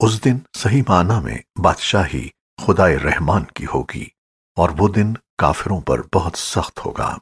اس دن صحیح معنی میں بادشاہی خدائے رحمان کی ہوگی اور وہ دن کافروں پر بہت سخت ہوگا۔